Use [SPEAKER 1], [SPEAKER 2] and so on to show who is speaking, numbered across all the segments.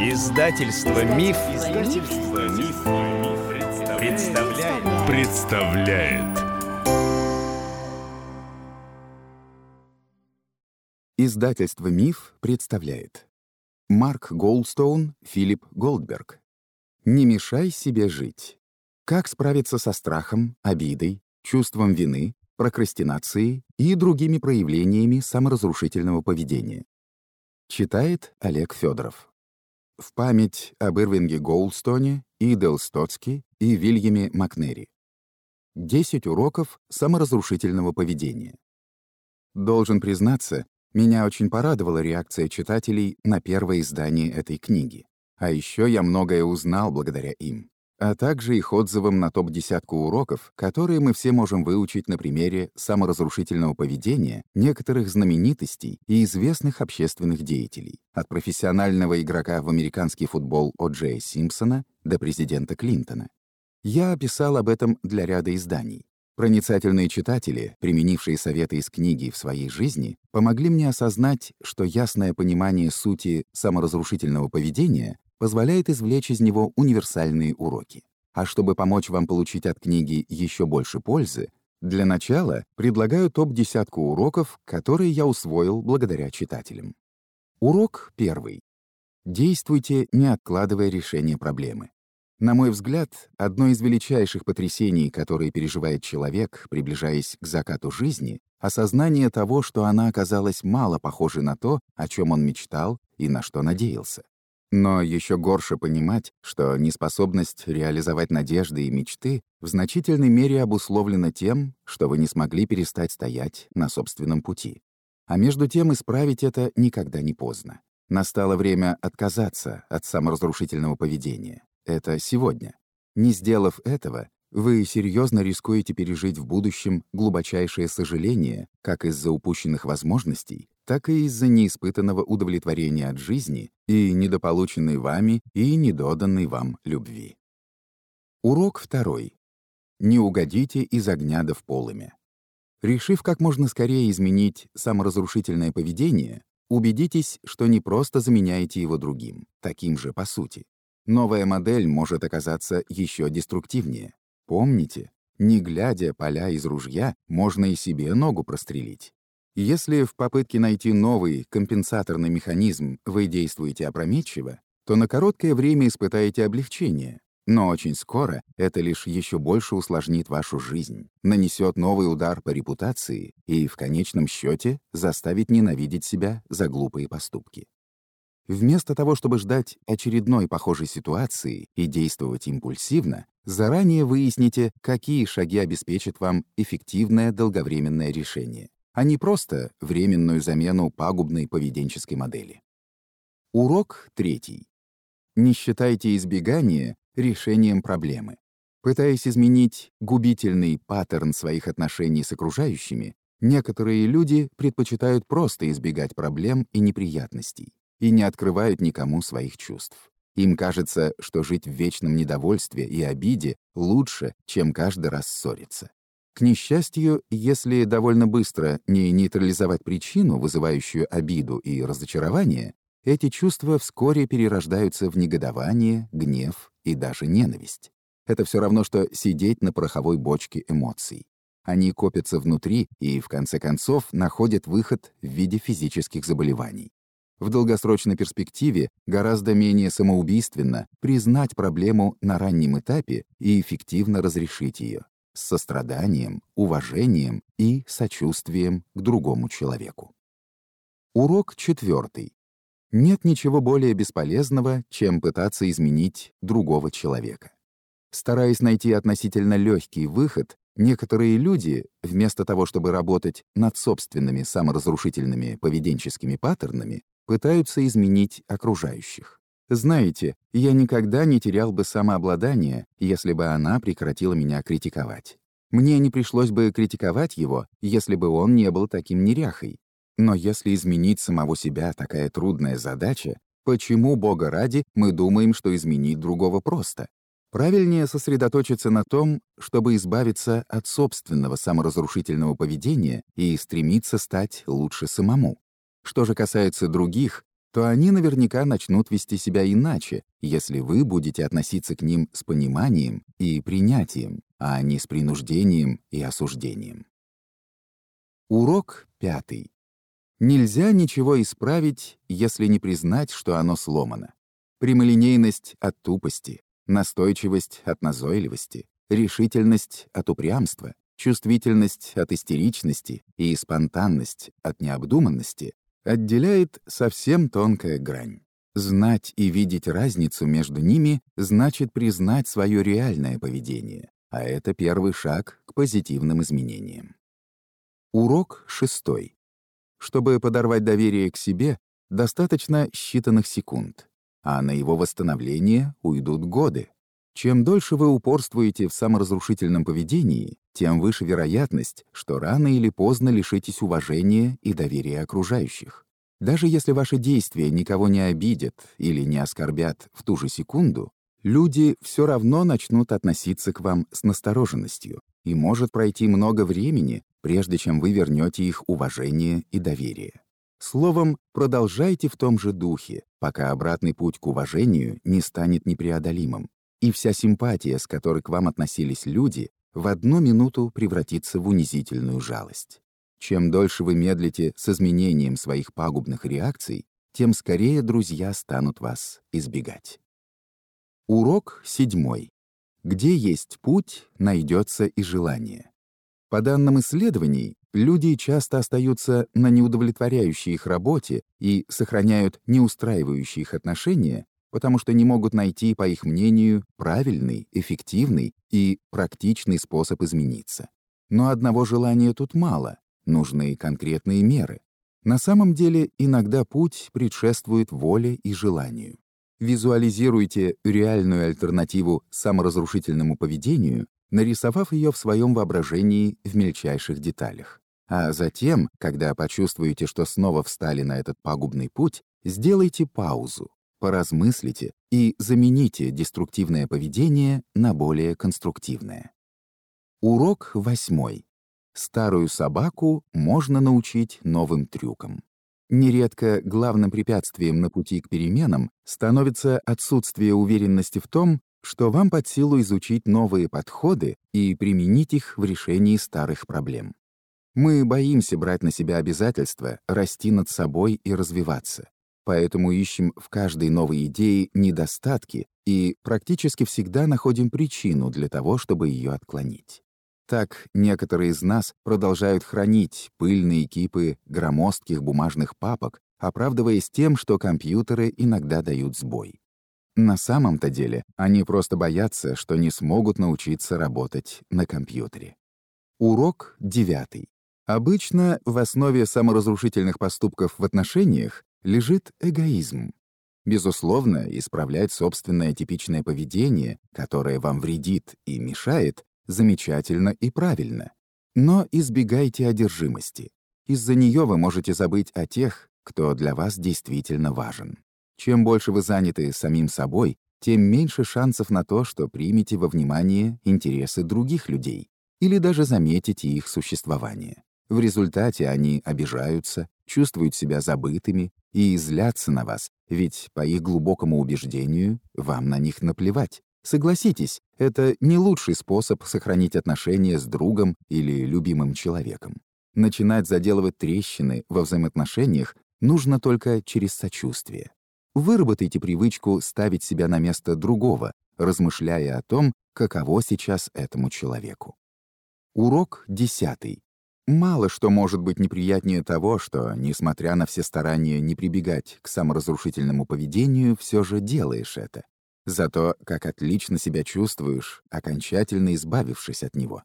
[SPEAKER 1] Издательство Миф, Издательство Миф, представляет. представляет.
[SPEAKER 2] Издательство Миф представляет. Марк Голдстоун, Филипп Голдберг. Не мешай себе жить. Как справиться со страхом, обидой, чувством вины, прокрастинацией и другими проявлениями саморазрушительного поведения. Читает Олег Федоров. В память об Ирвинге Голдстоне, Идел Стоцки и Вильяме Макнери. 10 уроков саморазрушительного поведения. Должен признаться, меня очень порадовала реакция читателей на первое издание этой книги. А еще я многое узнал благодаря им а также их отзывам на топ-десятку уроков, которые мы все можем выучить на примере саморазрушительного поведения некоторых знаменитостей и известных общественных деятелей, от профессионального игрока в американский футбол О. Джея Симпсона до президента Клинтона. Я описал об этом для ряда изданий. Проницательные читатели, применившие советы из книги в своей жизни, помогли мне осознать, что ясное понимание сути саморазрушительного поведения позволяет извлечь из него универсальные уроки. А чтобы помочь вам получить от книги еще больше пользы, для начала предлагаю топ-десятку уроков, которые я усвоил благодаря читателям. Урок первый. Действуйте, не откладывая решение проблемы. На мой взгляд, одно из величайших потрясений, которые переживает человек, приближаясь к закату жизни, осознание того, что она оказалась мало похожей на то, о чем он мечтал и на что надеялся. Но еще горше понимать, что неспособность реализовать надежды и мечты в значительной мере обусловлена тем, что вы не смогли перестать стоять на собственном пути. А между тем исправить это никогда не поздно. Настало время отказаться от саморазрушительного поведения. Это сегодня. Не сделав этого, вы серьезно рискуете пережить в будущем глубочайшее сожаление как из-за упущенных возможностей, так и из-за неиспытанного удовлетворения от жизни и недополученной вами и недоданной вам любви. Урок второй. Не угодите из огня до в полымя. Решив как можно скорее изменить саморазрушительное поведение, убедитесь, что не просто заменяете его другим, таким же по сути. Новая модель может оказаться еще деструктивнее. Помните, не глядя поля из ружья, можно и себе ногу прострелить. Если в попытке найти новый компенсаторный механизм вы действуете опрометчиво, то на короткое время испытаете облегчение, но очень скоро это лишь еще больше усложнит вашу жизнь, нанесет новый удар по репутации и, в конечном счете, заставит ненавидеть себя за глупые поступки. Вместо того, чтобы ждать очередной похожей ситуации и действовать импульсивно, заранее выясните, какие шаги обеспечат вам эффективное долговременное решение а не просто временную замену пагубной поведенческой модели. Урок третий. Не считайте избегание решением проблемы. Пытаясь изменить губительный паттерн своих отношений с окружающими, некоторые люди предпочитают просто избегать проблем и неприятностей и не открывают никому своих чувств. Им кажется, что жить в вечном недовольстве и обиде лучше, чем каждый раз ссориться. К несчастью, если довольно быстро не нейтрализовать причину, вызывающую обиду и разочарование, эти чувства вскоре перерождаются в негодование, гнев и даже ненависть. Это все равно, что сидеть на пороховой бочке эмоций. Они копятся внутри и, в конце концов, находят выход в виде физических заболеваний. В долгосрочной перспективе гораздо менее самоубийственно признать проблему на раннем этапе и эффективно разрешить ее с состраданием, уважением и сочувствием к другому человеку. Урок четвертый. Нет ничего более бесполезного, чем пытаться изменить другого человека. Стараясь найти относительно легкий выход, некоторые люди, вместо того, чтобы работать над собственными саморазрушительными поведенческими паттернами, пытаются изменить окружающих. Знаете, я никогда не терял бы самообладание, если бы она прекратила меня критиковать. Мне не пришлось бы критиковать его, если бы он не был таким неряхой. Но если изменить самого себя такая трудная задача, почему, Бога ради, мы думаем, что изменить другого просто? Правильнее сосредоточиться на том, чтобы избавиться от собственного саморазрушительного поведения и стремиться стать лучше самому. Что же касается других, то они наверняка начнут вести себя иначе, если вы будете относиться к ним с пониманием и принятием, а не с принуждением и осуждением. Урок пятый. Нельзя ничего исправить, если не признать, что оно сломано. Прямолинейность от тупости, настойчивость от назойливости, решительность от упрямства, чувствительность от истеричности и спонтанность от необдуманности отделяет совсем тонкая грань. Знать и видеть разницу между ними значит признать свое реальное поведение, а это первый шаг к позитивным изменениям. Урок шестой. Чтобы подорвать доверие к себе, достаточно считанных секунд, а на его восстановление уйдут годы. Чем дольше вы упорствуете в саморазрушительном поведении, тем выше вероятность, что рано или поздно лишитесь уважения и доверия окружающих. Даже если ваши действия никого не обидят или не оскорбят в ту же секунду, люди все равно начнут относиться к вам с настороженностью, и может пройти много времени, прежде чем вы вернете их уважение и доверие. Словом, продолжайте в том же духе, пока обратный путь к уважению не станет непреодолимым и вся симпатия, с которой к вам относились люди, в одну минуту превратится в унизительную жалость. Чем дольше вы медлите с изменением своих пагубных реакций, тем скорее друзья станут вас избегать. Урок седьмой. Где есть путь, найдется и желание. По данным исследований, люди часто остаются на неудовлетворяющей их работе и сохраняют неустраивающие их отношения, потому что не могут найти, по их мнению, правильный, эффективный и практичный способ измениться. Но одного желания тут мало, нужны конкретные меры. На самом деле иногда путь предшествует воле и желанию. Визуализируйте реальную альтернативу саморазрушительному поведению, нарисовав ее в своем воображении в мельчайших деталях. А затем, когда почувствуете, что снова встали на этот пагубный путь, сделайте паузу, поразмыслите и замените деструктивное поведение на более конструктивное. Урок восьмой. Старую собаку можно научить новым трюкам. Нередко главным препятствием на пути к переменам становится отсутствие уверенности в том, что вам под силу изучить новые подходы и применить их в решении старых проблем. Мы боимся брать на себя обязательства, расти над собой и развиваться. Поэтому ищем в каждой новой идее недостатки и практически всегда находим причину для того, чтобы ее отклонить. Так некоторые из нас продолжают хранить пыльные кипы громоздких бумажных папок, оправдываясь тем, что компьютеры иногда дают сбой. На самом-то деле они просто боятся, что не смогут научиться работать на компьютере. Урок девятый. Обычно в основе саморазрушительных поступков в отношениях лежит эгоизм. Безусловно, исправлять собственное типичное поведение, которое вам вредит и мешает, замечательно и правильно. Но избегайте одержимости. Из-за нее вы можете забыть о тех, кто для вас действительно важен. Чем больше вы заняты самим собой, тем меньше шансов на то, что примете во внимание интересы других людей или даже заметите их существование. В результате они обижаются, чувствуют себя забытыми и злятся на вас, ведь, по их глубокому убеждению, вам на них наплевать. Согласитесь, это не лучший способ сохранить отношения с другом или любимым человеком. Начинать заделывать трещины во взаимоотношениях нужно только через сочувствие. Выработайте привычку ставить себя на место другого, размышляя о том, каково сейчас этому человеку. Урок десятый. Мало что может быть неприятнее того, что, несмотря на все старания не прибегать к саморазрушительному поведению, все же делаешь это. Зато как отлично себя чувствуешь, окончательно избавившись от него.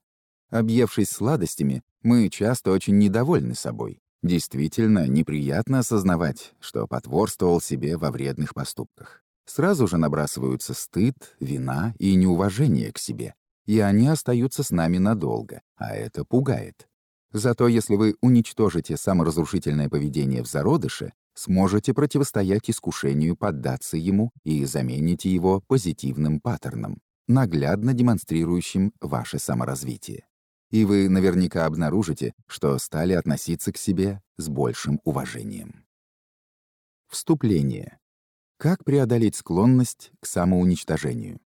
[SPEAKER 2] Объевшись сладостями, мы часто очень недовольны собой. Действительно, неприятно осознавать, что потворствовал себе во вредных поступках. Сразу же набрасываются стыд, вина и неуважение к себе. И они остаются с нами надолго, а это пугает. Зато если вы уничтожите саморазрушительное поведение в зародыше, сможете противостоять искушению поддаться ему и замените его позитивным паттерном, наглядно демонстрирующим ваше саморазвитие. И вы наверняка обнаружите, что стали относиться к себе с большим уважением. Вступление. Как преодолеть склонность к самоуничтожению?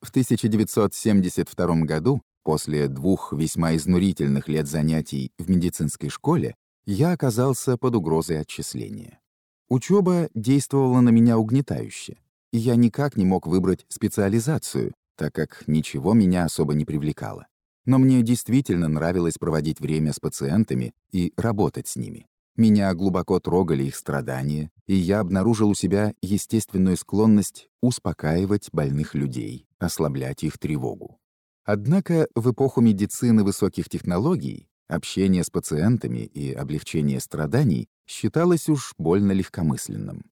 [SPEAKER 2] В 1972 году, после двух весьма изнурительных лет занятий в медицинской школе, я оказался под угрозой отчисления. Учеба действовала на меня угнетающе, и я никак не мог выбрать специализацию, так как ничего меня особо не привлекало. Но мне действительно нравилось проводить время с пациентами и работать с ними. Меня глубоко трогали их страдания, и я обнаружил у себя естественную склонность успокаивать больных людей, ослаблять их тревогу. Однако в эпоху медицины высоких технологий общение с пациентами и облегчение страданий считалось уж больно легкомысленным.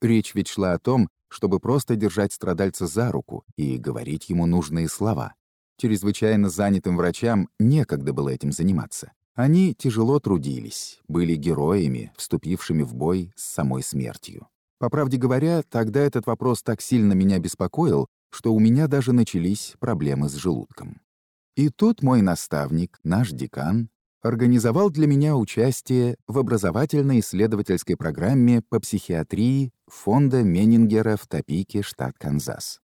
[SPEAKER 2] Речь ведь шла о том, чтобы просто держать страдальца за руку и говорить ему нужные слова. Чрезвычайно занятым врачам некогда было этим заниматься. Они тяжело трудились, были героями, вступившими в бой с самой смертью. По правде говоря, тогда этот вопрос так сильно меня беспокоил, что у меня даже начались проблемы с желудком. И тут мой наставник, наш декан, организовал для меня участие в образовательно-исследовательской программе по психиатрии фонда Меннингера в Топике, штат Канзас.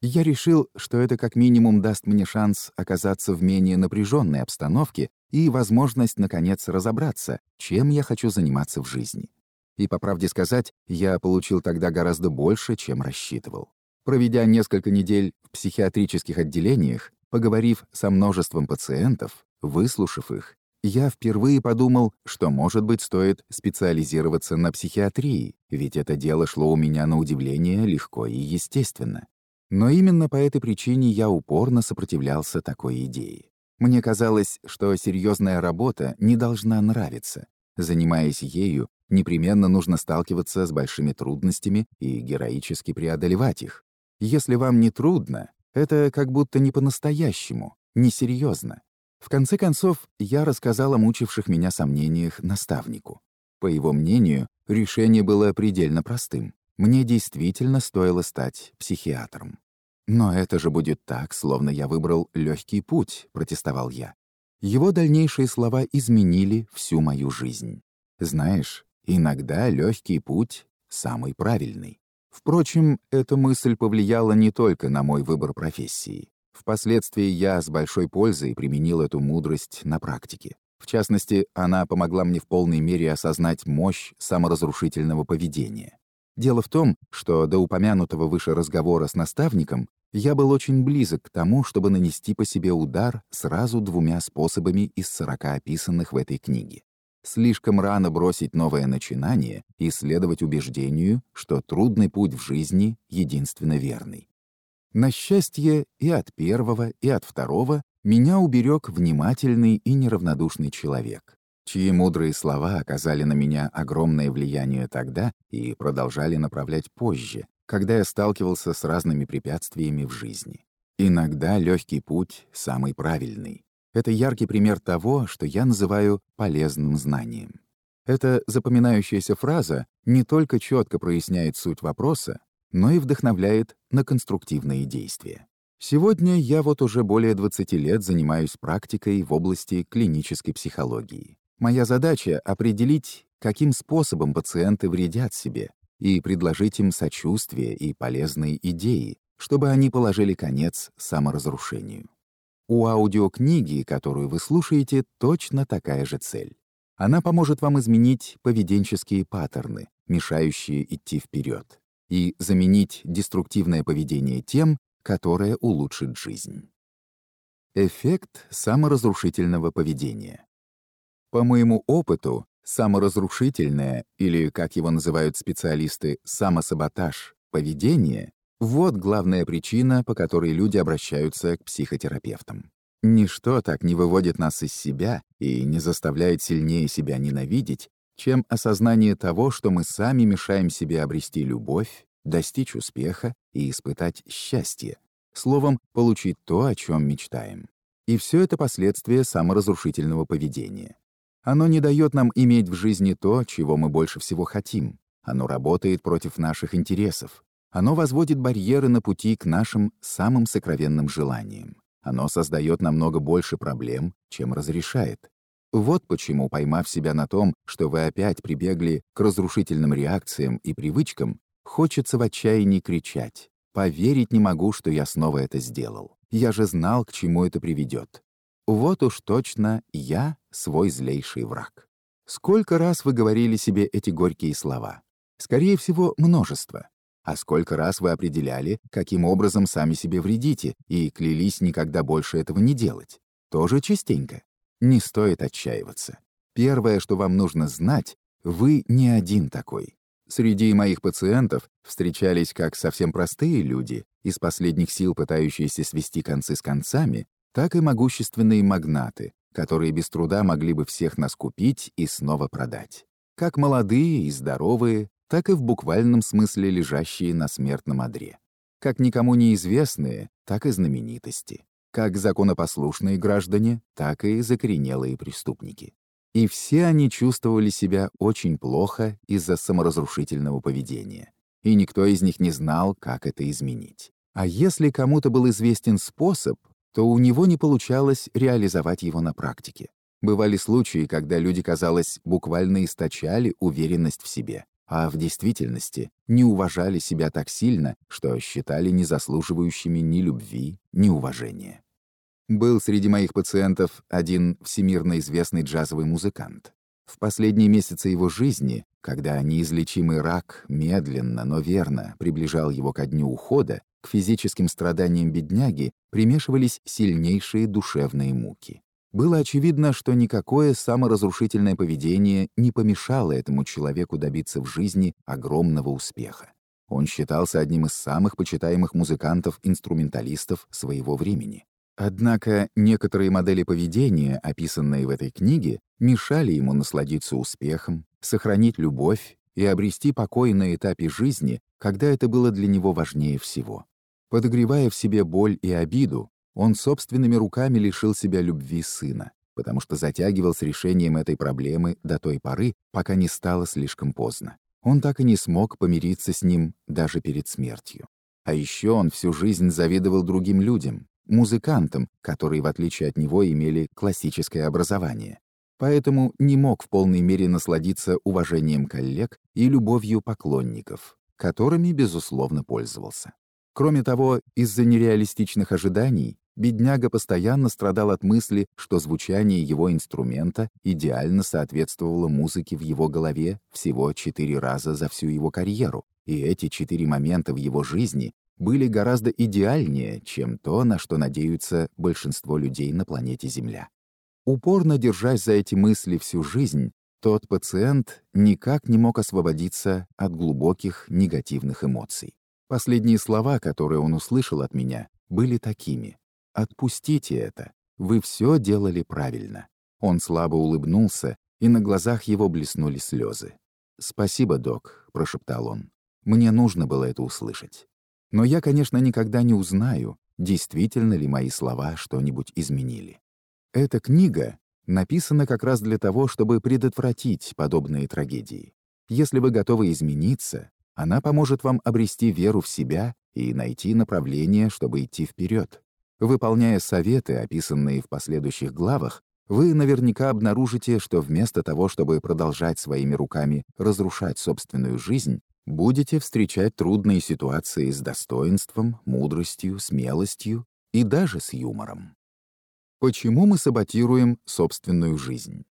[SPEAKER 2] Я решил, что это как минимум даст мне шанс оказаться в менее напряженной обстановке и возможность, наконец, разобраться, чем я хочу заниматься в жизни. И, по правде сказать, я получил тогда гораздо больше, чем рассчитывал. Проведя несколько недель в психиатрических отделениях, поговорив со множеством пациентов, выслушав их, я впервые подумал, что, может быть, стоит специализироваться на психиатрии, ведь это дело шло у меня на удивление легко и естественно. Но именно по этой причине я упорно сопротивлялся такой идее. Мне казалось, что серьезная работа не должна нравиться. Занимаясь ею, непременно нужно сталкиваться с большими трудностями и героически преодолевать их. Если вам не трудно, это как будто не по-настоящему, несерьезно. В конце концов, я рассказал о мучивших меня сомнениях наставнику. По его мнению, решение было предельно простым. Мне действительно стоило стать психиатром. «Но это же будет так, словно я выбрал легкий путь», — протестовал я. Его дальнейшие слова изменили всю мою жизнь. Знаешь, иногда легкий путь — самый правильный. Впрочем, эта мысль повлияла не только на мой выбор профессии. Впоследствии я с большой пользой применил эту мудрость на практике. В частности, она помогла мне в полной мере осознать мощь саморазрушительного поведения. Дело в том, что до упомянутого выше разговора с наставником я был очень близок к тому, чтобы нанести по себе удар сразу двумя способами из сорока описанных в этой книге. Слишком рано бросить новое начинание и следовать убеждению, что трудный путь в жизни единственно верный. На счастье и от первого, и от второго меня уберег внимательный и неравнодушный человек, чьи мудрые слова оказали на меня огромное влияние тогда и продолжали направлять позже, когда я сталкивался с разными препятствиями в жизни. Иногда легкий путь — самый правильный. Это яркий пример того, что я называю полезным знанием. Эта запоминающаяся фраза не только четко проясняет суть вопроса, но и вдохновляет на конструктивные действия. Сегодня я вот уже более 20 лет занимаюсь практикой в области клинической психологии. Моя задача — определить, каким способом пациенты вредят себе, и предложить им сочувствие и полезные идеи, чтобы они положили конец саморазрушению. У аудиокниги, которую вы слушаете, точно такая же цель. Она поможет вам изменить поведенческие паттерны, мешающие идти вперед, и заменить деструктивное поведение тем, которое улучшит жизнь. Эффект саморазрушительного поведения. По моему опыту, Саморазрушительное, или, как его называют специалисты, самосаботаж, поведение — вот главная причина, по которой люди обращаются к психотерапевтам. Ничто так не выводит нас из себя и не заставляет сильнее себя ненавидеть, чем осознание того, что мы сами мешаем себе обрести любовь, достичь успеха и испытать счастье. Словом, получить то, о чем мечтаем. И все это последствия саморазрушительного поведения. Оно не дает нам иметь в жизни то, чего мы больше всего хотим. Оно работает против наших интересов. Оно возводит барьеры на пути к нашим самым сокровенным желаниям. Оно создает намного больше проблем, чем разрешает. Вот почему, поймав себя на том, что вы опять прибегли к разрушительным реакциям и привычкам, хочется в отчаянии кричать. «Поверить не могу, что я снова это сделал. Я же знал, к чему это приведет. Вот уж точно я свой злейший враг». Сколько раз вы говорили себе эти горькие слова? Скорее всего, множество. А сколько раз вы определяли, каким образом сами себе вредите, и клялись никогда больше этого не делать? Тоже частенько. Не стоит отчаиваться. Первое, что вам нужно знать, вы не один такой. Среди моих пациентов встречались как совсем простые люди, из последних сил пытающиеся свести концы с концами, так и могущественные магнаты, которые без труда могли бы всех нас купить и снова продать. Как молодые и здоровые, так и в буквальном смысле лежащие на смертном одре. Как никому неизвестные, так и знаменитости. Как законопослушные граждане, так и закоренелые преступники. И все они чувствовали себя очень плохо из-за саморазрушительного поведения. И никто из них не знал, как это изменить. А если кому-то был известен способ, то у него не получалось реализовать его на практике. Бывали случаи, когда люди, казалось, буквально источали уверенность в себе, а в действительности не уважали себя так сильно, что считали незаслуживающими ни любви, ни уважения. Был среди моих пациентов один всемирно известный джазовый музыкант. В последние месяцы его жизни, когда неизлечимый рак медленно, но верно приближал его ко дню ухода, к физическим страданиям бедняги примешивались сильнейшие душевные муки. Было очевидно, что никакое саморазрушительное поведение не помешало этому человеку добиться в жизни огромного успеха. Он считался одним из самых почитаемых музыкантов-инструменталистов своего времени. Однако некоторые модели поведения, описанные в этой книге, мешали ему насладиться успехом, сохранить любовь и обрести покой на этапе жизни, когда это было для него важнее всего. Подогревая в себе боль и обиду, он собственными руками лишил себя любви сына, потому что затягивал с решением этой проблемы до той поры, пока не стало слишком поздно. Он так и не смог помириться с ним даже перед смертью. А еще он всю жизнь завидовал другим людям, музыкантам, которые, в отличие от него, имели классическое образование. Поэтому не мог в полной мере насладиться уважением коллег и любовью поклонников, которыми, безусловно, пользовался. Кроме того, из-за нереалистичных ожиданий бедняга постоянно страдал от мысли, что звучание его инструмента идеально соответствовало музыке в его голове всего четыре раза за всю его карьеру, и эти четыре момента в его жизни были гораздо идеальнее, чем то, на что надеются большинство людей на планете Земля. Упорно держась за эти мысли всю жизнь, тот пациент никак не мог освободиться от глубоких негативных эмоций. Последние слова, которые он услышал от меня, были такими. «Отпустите это. Вы все делали правильно». Он слабо улыбнулся, и на глазах его блеснули слезы. «Спасибо, док», — прошептал он. «Мне нужно было это услышать. Но я, конечно, никогда не узнаю, действительно ли мои слова что-нибудь изменили. Эта книга написана как раз для того, чтобы предотвратить подобные трагедии. Если вы готовы измениться, она поможет вам обрести веру в себя и найти направление, чтобы идти вперед. Выполняя советы, описанные в последующих главах, вы наверняка обнаружите, что вместо того, чтобы продолжать своими руками разрушать собственную жизнь, будете встречать трудные ситуации с достоинством, мудростью, смелостью и даже с юмором. Почему мы саботируем собственную жизнь?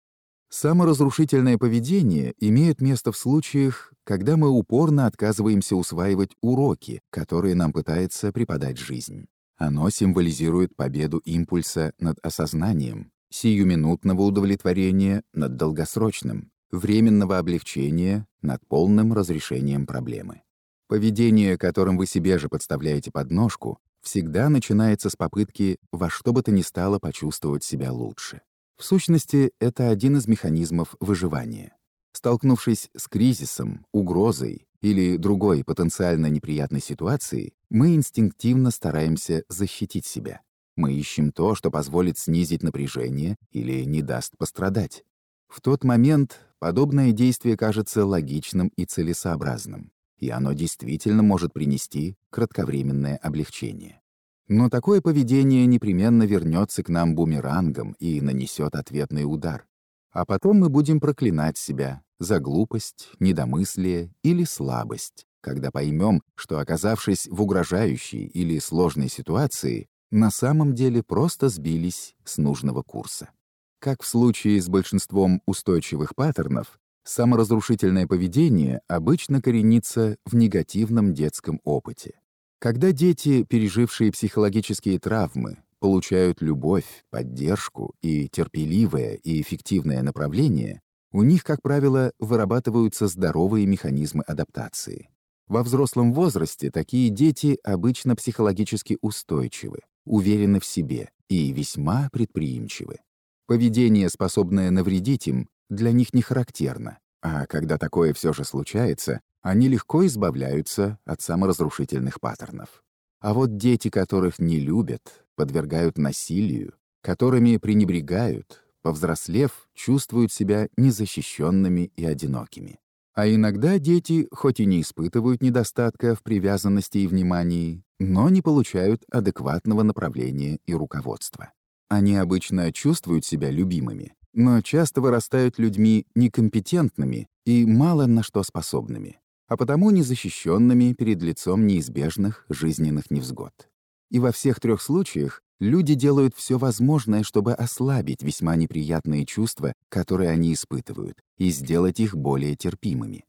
[SPEAKER 2] Саморазрушительное поведение имеет место в случаях, когда мы упорно отказываемся усваивать уроки, которые нам пытается преподать жизнь. Оно символизирует победу импульса над осознанием, сиюминутного удовлетворения над долгосрочным, временного облегчения над полным разрешением проблемы. Поведение, которым вы себе же подставляете подножку, всегда начинается с попытки во что бы то ни стало почувствовать себя лучше. В сущности, это один из механизмов выживания. Столкнувшись с кризисом, угрозой или другой потенциально неприятной ситуацией, мы инстинктивно стараемся защитить себя. Мы ищем то, что позволит снизить напряжение или не даст пострадать. В тот момент подобное действие кажется логичным и целесообразным, и оно действительно может принести кратковременное облегчение. Но такое поведение непременно вернется к нам бумерангом и нанесет ответный удар. а потом мы будем проклинать себя за глупость, недомыслие или слабость, когда поймем, что, оказавшись в угрожающей или сложной ситуации, на самом деле просто сбились с нужного курса. Как в случае с большинством устойчивых паттернов, саморазрушительное поведение обычно коренится в негативном детском опыте. Когда дети, пережившие психологические травмы, получают любовь, поддержку и терпеливое и эффективное направление, у них, как правило, вырабатываются здоровые механизмы адаптации. Во взрослом возрасте такие дети обычно психологически устойчивы, уверены в себе и весьма предприимчивы. Поведение, способное навредить им, для них не характерно, а когда такое все же случается, они легко избавляются от саморазрушительных паттернов. А вот дети, которых не любят, подвергают насилию, которыми пренебрегают, повзрослев, чувствуют себя незащищенными и одинокими. А иногда дети, хоть и не испытывают недостатка в привязанности и внимании, но не получают адекватного направления и руководства. Они обычно чувствуют себя любимыми, но часто вырастают людьми некомпетентными и мало на что способными, а потому незащищенными перед лицом неизбежных жизненных невзгод. И во всех трех случаях люди делают все возможное, чтобы ослабить весьма неприятные чувства, которые они испытывают, и сделать их более терпимыми.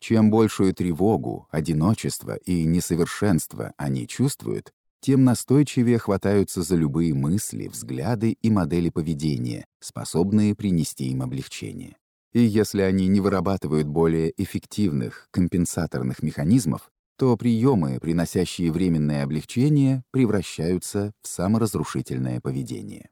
[SPEAKER 2] Чем большую тревогу, одиночество и несовершенство они чувствуют, тем настойчивее хватаются за любые мысли, взгляды и модели поведения, способные принести им облегчение. И если они не вырабатывают более эффективных компенсаторных механизмов, то приемы, приносящие временное облегчение, превращаются в саморазрушительное поведение.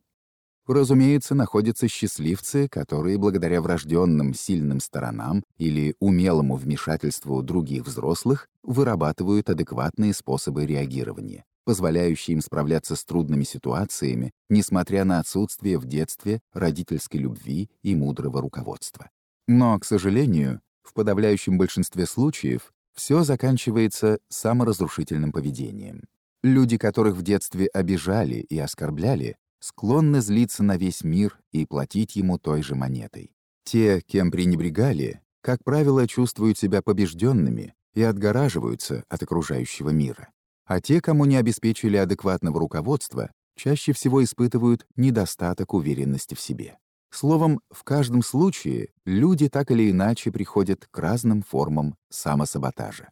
[SPEAKER 2] Разумеется, находятся счастливцы, которые благодаря врожденным сильным сторонам или умелому вмешательству других взрослых вырабатывают адекватные способы реагирования, позволяющие им справляться с трудными ситуациями, несмотря на отсутствие в детстве родительской любви и мудрого руководства. Но, к сожалению, в подавляющем большинстве случаев все заканчивается саморазрушительным поведением. Люди, которых в детстве обижали и оскорбляли, склонны злиться на весь мир и платить ему той же монетой. Те, кем пренебрегали, как правило, чувствуют себя побежденными и отгораживаются от окружающего мира. А те, кому не обеспечили адекватного руководства, чаще всего испытывают недостаток уверенности в себе. Словом, в каждом случае люди так или иначе приходят к разным формам самосаботажа.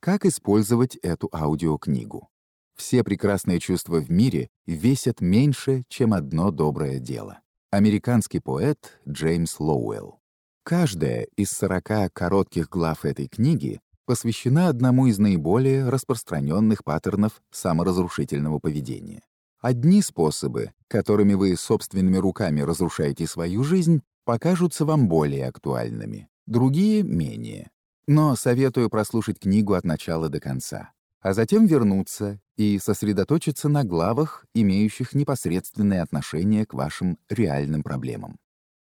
[SPEAKER 2] Как использовать эту аудиокнигу? Все прекрасные чувства в мире весят меньше, чем одно доброе дело. Американский поэт Джеймс Лоуэлл. Каждая из 40 коротких глав этой книги посвящена одному из наиболее распространенных паттернов саморазрушительного поведения. Одни способы, которыми вы собственными руками разрушаете свою жизнь, покажутся вам более актуальными, другие — менее. Но советую прослушать книгу от начала до конца а затем вернуться и сосредоточиться на главах, имеющих непосредственное отношение к вашим реальным проблемам.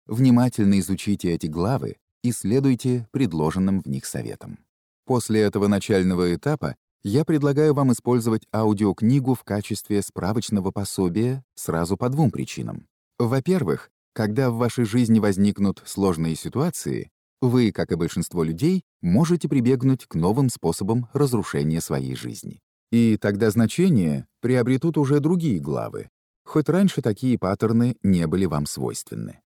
[SPEAKER 2] Внимательно изучите эти главы и следуйте предложенным в них советам. После этого начального этапа я предлагаю вам использовать аудиокнигу в качестве справочного пособия сразу по двум причинам. Во-первых, когда в вашей жизни возникнут сложные ситуации, вы, как и большинство людей, можете прибегнуть к новым способам разрушения своей жизни. И тогда значения приобретут уже другие главы, хоть раньше такие паттерны не были вам свойственны.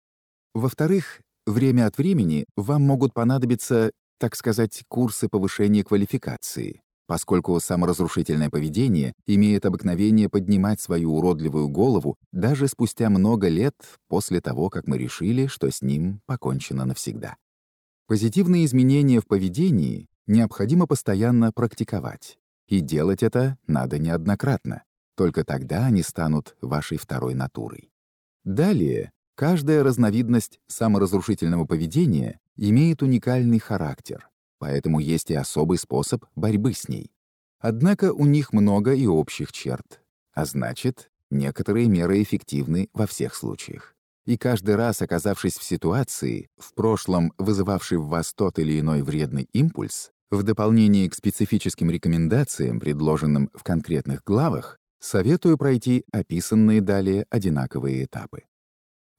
[SPEAKER 2] Во-вторых, время от времени вам могут понадобиться, так сказать, курсы повышения квалификации, поскольку саморазрушительное поведение имеет обыкновение поднимать свою уродливую голову даже спустя много лет после того, как мы решили, что с ним покончено навсегда. Позитивные изменения в поведении необходимо постоянно практиковать. И делать это надо неоднократно. Только тогда они станут вашей второй натурой. Далее, каждая разновидность саморазрушительного поведения имеет уникальный характер, поэтому есть и особый способ борьбы с ней. Однако у них много и общих черт, а значит, некоторые меры эффективны во всех случаях. И каждый раз, оказавшись в ситуации, в прошлом вызывавшей в вас тот или иной вредный импульс, в дополнение к специфическим рекомендациям, предложенным в конкретных главах, советую пройти описанные далее одинаковые этапы.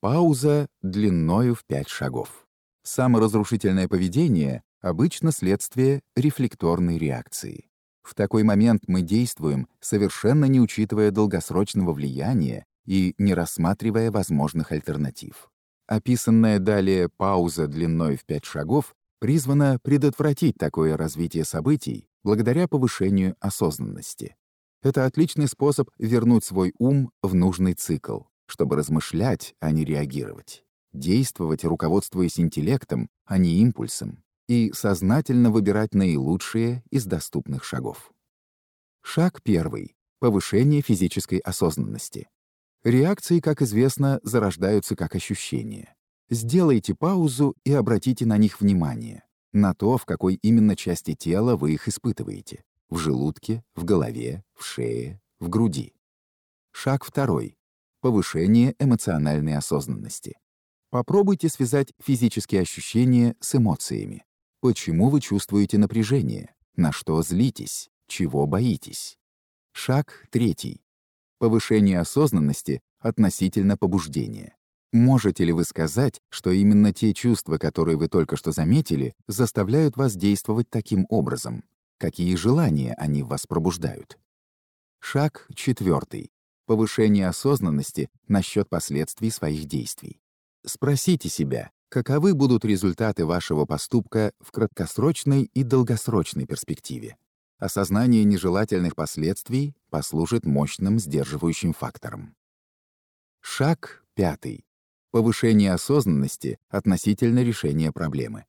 [SPEAKER 2] Пауза длиною в пять шагов. Саморазрушительное поведение — обычно следствие рефлекторной реакции. В такой момент мы действуем, совершенно не учитывая долгосрочного влияния и не рассматривая возможных альтернатив. Описанная далее пауза длиной в пять шагов призвана предотвратить такое развитие событий благодаря повышению осознанности. Это отличный способ вернуть свой ум в нужный цикл, чтобы размышлять, а не реагировать, действовать, руководствуясь интеллектом, а не импульсом, и сознательно выбирать наилучшие из доступных шагов. Шаг первый — повышение физической осознанности. Реакции, как известно, зарождаются как ощущения. Сделайте паузу и обратите на них внимание, на то, в какой именно части тела вы их испытываете — в желудке, в голове, в шее, в груди. Шаг второй — повышение эмоциональной осознанности. Попробуйте связать физические ощущения с эмоциями. Почему вы чувствуете напряжение? На что злитесь? Чего боитесь? Шаг третий повышение осознанности относительно побуждения. Можете ли вы сказать, что именно те чувства, которые вы только что заметили, заставляют вас действовать таким образом? Какие желания они в вас пробуждают? Шаг четвертый. Повышение осознанности насчет последствий своих действий. Спросите себя, каковы будут результаты вашего поступка в краткосрочной и долгосрочной перспективе. Осознание нежелательных последствий послужит мощным сдерживающим фактором. Шаг пятый. Повышение осознанности относительно решения проблемы.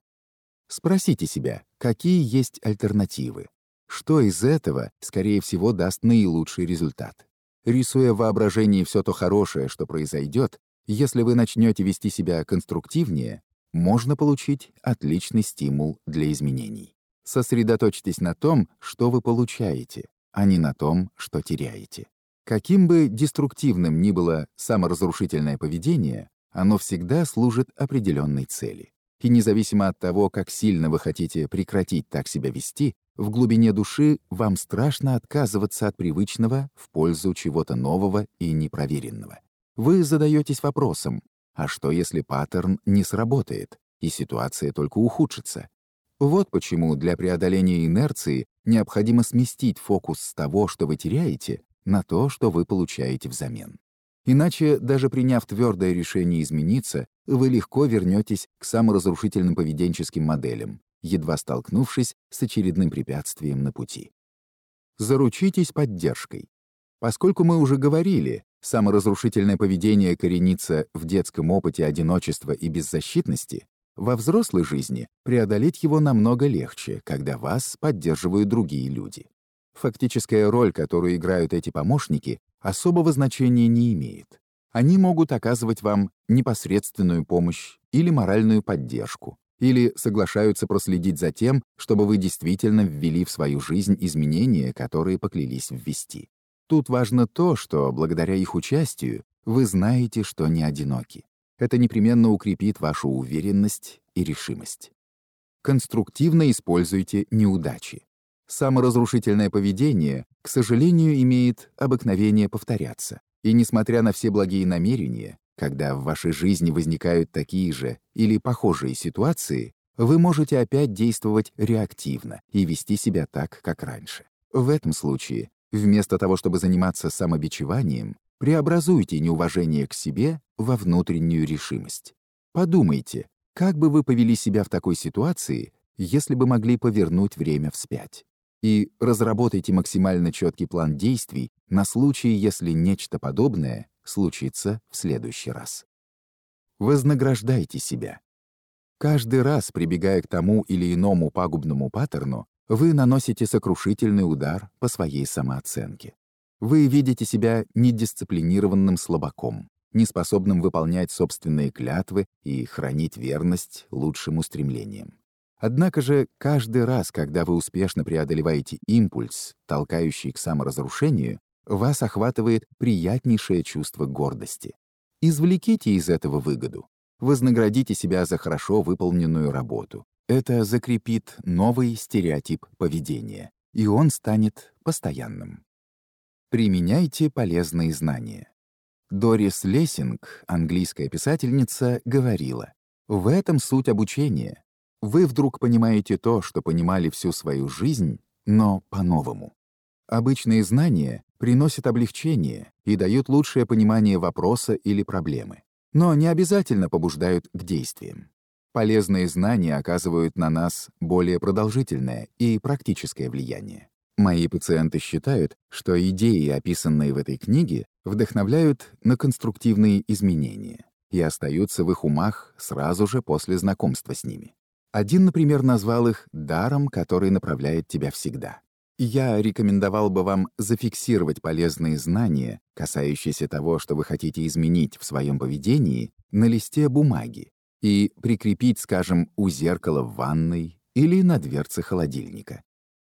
[SPEAKER 2] Спросите себя, какие есть альтернативы. Что из этого, скорее всего, даст наилучший результат? Рисуя в воображении все то хорошее, что произойдет, если вы начнете вести себя конструктивнее, можно получить отличный стимул для изменений. Сосредоточьтесь на том, что вы получаете, а не на том, что теряете. Каким бы деструктивным ни было саморазрушительное поведение, оно всегда служит определенной цели. И независимо от того, как сильно вы хотите прекратить так себя вести, в глубине души вам страшно отказываться от привычного в пользу чего-то нового и непроверенного. Вы задаетесь вопросом, а что если паттерн не сработает, и ситуация только ухудшится? Вот почему для преодоления инерции необходимо сместить фокус с того, что вы теряете, на то, что вы получаете взамен. Иначе, даже приняв твердое решение измениться, вы легко вернетесь к саморазрушительным поведенческим моделям, едва столкнувшись с очередным препятствием на пути. Заручитесь поддержкой. Поскольку мы уже говорили, саморазрушительное поведение коренится в детском опыте одиночества и беззащитности, во взрослой жизни преодолеть его намного легче, когда вас поддерживают другие люди. Фактическая роль, которую играют эти помощники, особого значения не имеет. Они могут оказывать вам непосредственную помощь или моральную поддержку, или соглашаются проследить за тем, чтобы вы действительно ввели в свою жизнь изменения, которые поклялись ввести. Тут важно то, что благодаря их участию вы знаете, что не одиноки. Это непременно укрепит вашу уверенность и решимость. Конструктивно используйте неудачи. Саморазрушительное поведение, к сожалению, имеет обыкновение повторяться. И несмотря на все благие намерения, когда в вашей жизни возникают такие же или похожие ситуации, вы можете опять действовать реактивно и вести себя так, как раньше. В этом случае, вместо того, чтобы заниматься самобичеванием, Преобразуйте неуважение к себе во внутреннюю решимость. Подумайте, как бы вы повели себя в такой ситуации, если бы могли повернуть время вспять. И разработайте максимально четкий план действий на случай, если нечто подобное случится в следующий раз. Вознаграждайте себя. Каждый раз, прибегая к тому или иному пагубному паттерну, вы наносите сокрушительный удар по своей самооценке. Вы видите себя недисциплинированным слабаком, неспособным выполнять собственные клятвы и хранить верность лучшим устремлениям. Однако же каждый раз, когда вы успешно преодолеваете импульс, толкающий к саморазрушению, вас охватывает приятнейшее чувство гордости. Извлеките из этого выгоду. Вознаградите себя за хорошо выполненную работу. Это закрепит новый стереотип поведения, и он станет постоянным. Применяйте полезные знания. Дорис Лессинг, английская писательница, говорила, «В этом суть обучения. Вы вдруг понимаете то, что понимали всю свою жизнь, но по-новому. Обычные знания приносят облегчение и дают лучшее понимание вопроса или проблемы, но не обязательно побуждают к действиям. Полезные знания оказывают на нас более продолжительное и практическое влияние. Мои пациенты считают, что идеи, описанные в этой книге, вдохновляют на конструктивные изменения и остаются в их умах сразу же после знакомства с ними. Один, например, назвал их «даром, который направляет тебя всегда». Я рекомендовал бы вам зафиксировать полезные знания, касающиеся того, что вы хотите изменить в своем поведении, на листе бумаги и прикрепить, скажем, у зеркала в ванной или на дверце холодильника.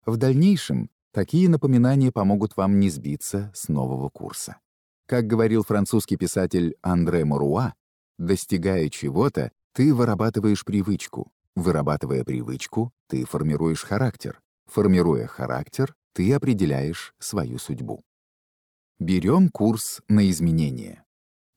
[SPEAKER 2] В дальнейшем Такие напоминания помогут вам не сбиться с нового курса. Как говорил французский писатель Андре Моруа, достигая чего-то, ты вырабатываешь привычку. Вырабатывая привычку, ты формируешь характер. Формируя характер, ты определяешь свою судьбу. Берем курс на изменения.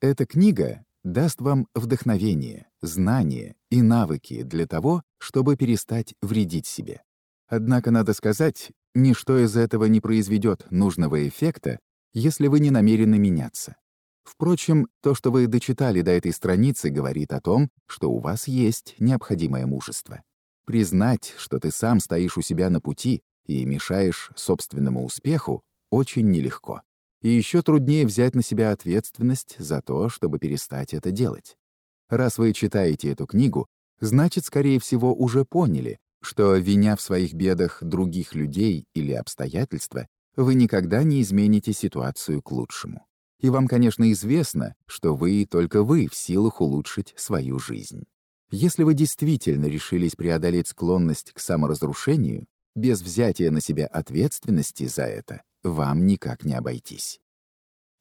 [SPEAKER 2] Эта книга даст вам вдохновение, знания и навыки для того, чтобы перестать вредить себе. Однако, надо сказать, ничто из этого не произведет нужного эффекта, если вы не намерены меняться. Впрочем, то, что вы дочитали до этой страницы, говорит о том, что у вас есть необходимое мужество. Признать, что ты сам стоишь у себя на пути и мешаешь собственному успеху, очень нелегко. И еще труднее взять на себя ответственность за то, чтобы перестать это делать. Раз вы читаете эту книгу, значит, скорее всего, уже поняли, что, виня в своих бедах других людей или обстоятельства, вы никогда не измените ситуацию к лучшему. И вам, конечно, известно, что вы только вы в силах улучшить свою жизнь. Если вы действительно решились преодолеть склонность к саморазрушению, без взятия на себя ответственности за это, вам никак не обойтись.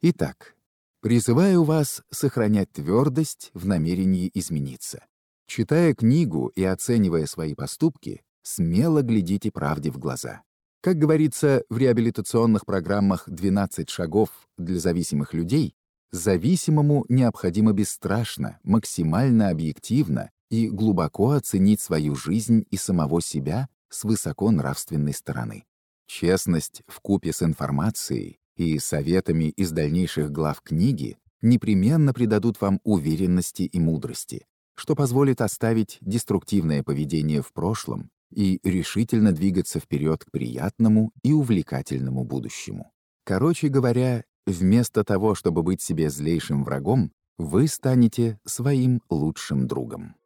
[SPEAKER 2] Итак, призываю вас сохранять твердость в намерении измениться. Читая книгу и оценивая свои поступки, смело глядите правде в глаза. Как говорится в реабилитационных программах «12 шагов для зависимых людей», зависимому необходимо бесстрашно, максимально объективно и глубоко оценить свою жизнь и самого себя с высоко нравственной стороны. Честность в купе с информацией и советами из дальнейших глав книги непременно придадут вам уверенности и мудрости, что позволит оставить деструктивное поведение в прошлом и решительно двигаться вперед к приятному и увлекательному будущему. Короче говоря, вместо того, чтобы быть себе злейшим врагом, вы станете своим лучшим другом.